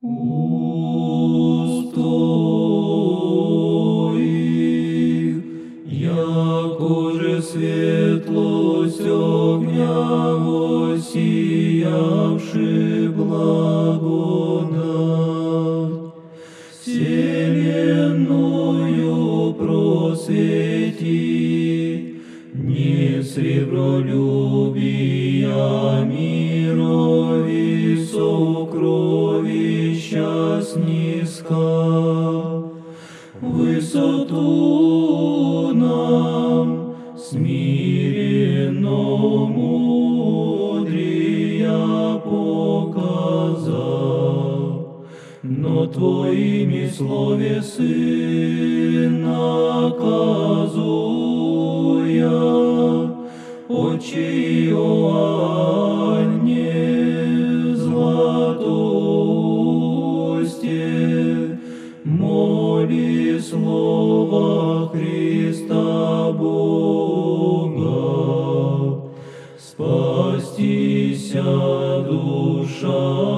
Устои, яко же светлость огня воссиявши благодать, вселенную просвети, не сребролюбия мирови сокровища снискал, высоту нам смиренно мудрия показал, но Твоими словесы наказуя, Отче Иоанне моли слова Христа Бога, спастися душа